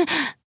えっ?